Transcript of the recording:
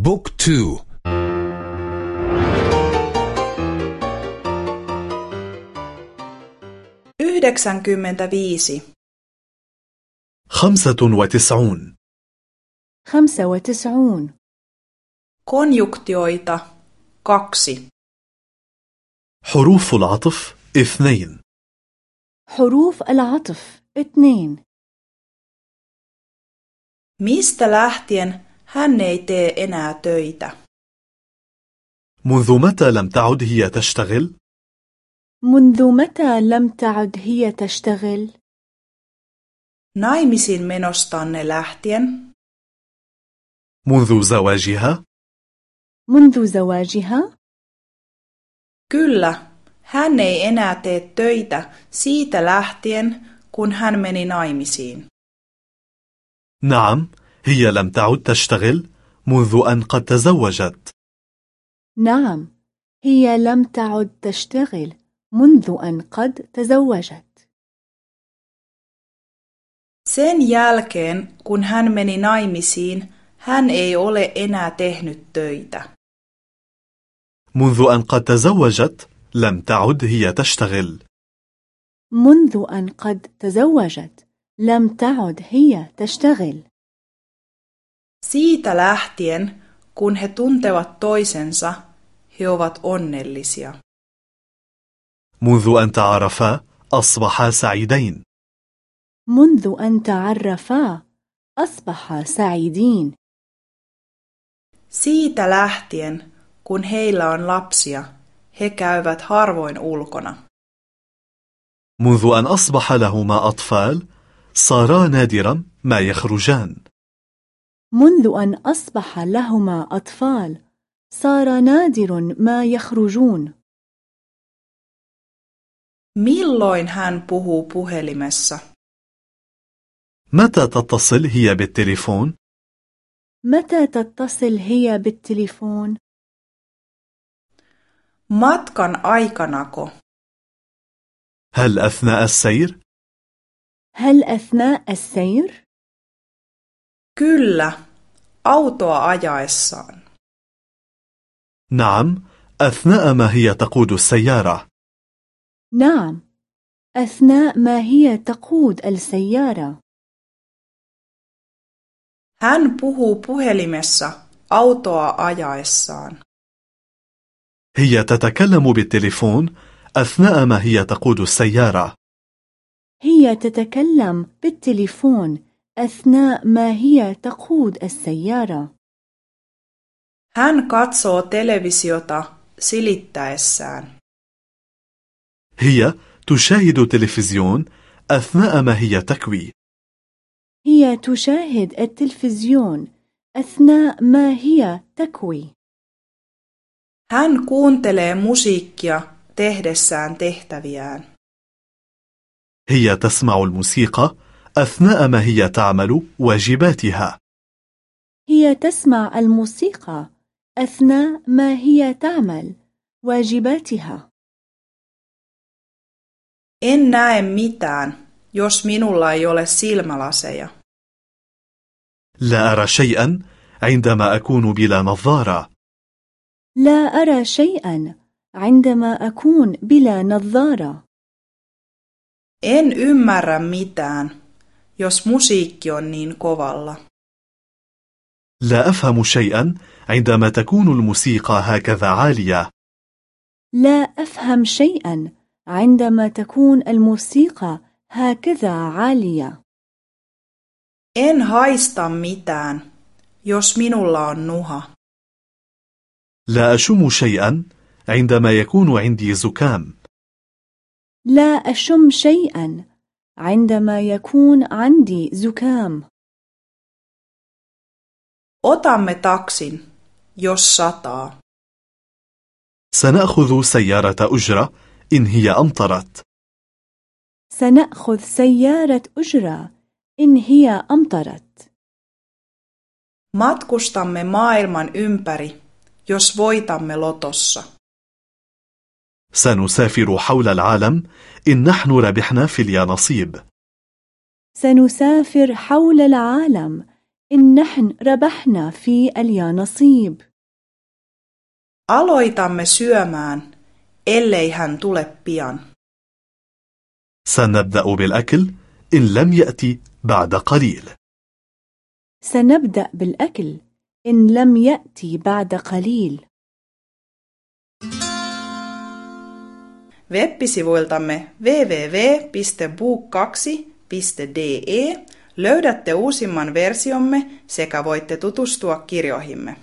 بوك تو. yhdeksänkymmentäviisi. خمسة وتسعون. خمسة وتسعون. Konjuktioita kaksi. حروف العطف اثنين. حروف العطف اثنين. Mistä lähtien Hän ei tee enää منذ متى لم تعد هي تشتغل؟ منذ متى لم تعد هي تشتغل؟ naimisiin menostaan lähtien منذ زواجها؟ منذ زواجها؟ kyllä hän ei enää tee töitä siitä lähtien كون هان مني نايمسين نعم هي لم تعد تشتغل منذ أن قد تزوجت. نعم هي لم تعد تشتغل منذ أن قد تزوجت. Sen jälkeen, kun hän meni naimisiin, hän ei ole enää tehnyt töitä. منذ أن قد تزوجت لم تعد هي تشتغل. منذ أن قد تزوجت لم تعد هي تشتغل. Siitä lähtien, kun he tuntevat toisensa, he ovat onnellisia. منذ أن تعرفا أصبحا سعيدين منذ أن تعرفا أصبحا سعيدين Siitä lähtien, kun heillä on lapsia, he käyvät harvoin ulkona. منذ أن أصبح لهما أطفال صارا نادرا ما يخرجان منذ أن أصبح لهما أطفال صار نادر ما يخرجون Milloin hän puhuu puhelimessa? متى تتصل هي بالتليفون؟ متى تتصل هي بالتليفون؟ Matkan aikanako? هل أثناء السير؟ هل أثناء السير؟ Kyllä, autoa ajaessaan. نعم أثناء ما هي تقود السيارة نعم أثناء ما هي تقود السيارة Hän puhuu puhelimessa autoa ajaessaan. هي تتكلم بالتليفون أثناء ما هي تقود السيارة هي تتكلم بالتليفون أثناء ما هي تقود السيارة Hän katsoo televisiota silittäessään. هي تشاهد تلفزيون أثناء ما هي تكوي هي تشاهد التلفزيون أثناء ما هي تكوي Hän kuuntelee musiikkia tehdessään tehtäviään. هي تسمع الموسيقى أثناء ما هي تعمل واجباتها. هي تسمع الموسيقى أثناء ما هي تعمل واجباتها. En näe mitään, jos minulla ei ole silmälaseja. لا أرى شيئا عندما أكون بلا نظارة. لا أرى شيئا عندما أكون بلا نظارة. En ymmärrä mitään, jos musiikki on niin kovalla. لا أفهم شيئا عندما تكون الموسيقى هكذا عالية لا أفهم شيئا عندما تكون الموسيقى هكذا عالية En haista mitään, jos minulla on nuha. لا أشم شيئا عندما يكون عندي زكام لا أشم شيئا عندما يكون عندي زكام Otamme taksin, jos sataa. سنأخذ سيارة أجرة إن هي أمطرت سنأخذ سيارة أجرة إن هي أمطرت Matkustamme maailman ympäri, jos voitamme lotossa. سنسافر حول العالم. إن نحن ربحنا في اليانصيب. سنسافر حول العالم. إن نحن ربحنا في اليانصيب. Aloitamme syömään, ellei hän tule pian. سنبدأ بالأكل. إن لم يأتي بعد قليل. سنبدأ بالأكل. إن لم يأتي بعد قليل. Web-sivuiltamme www.book2.de löydätte uusimman versiomme sekä voitte tutustua kirjoihimme.